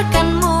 biarkanmu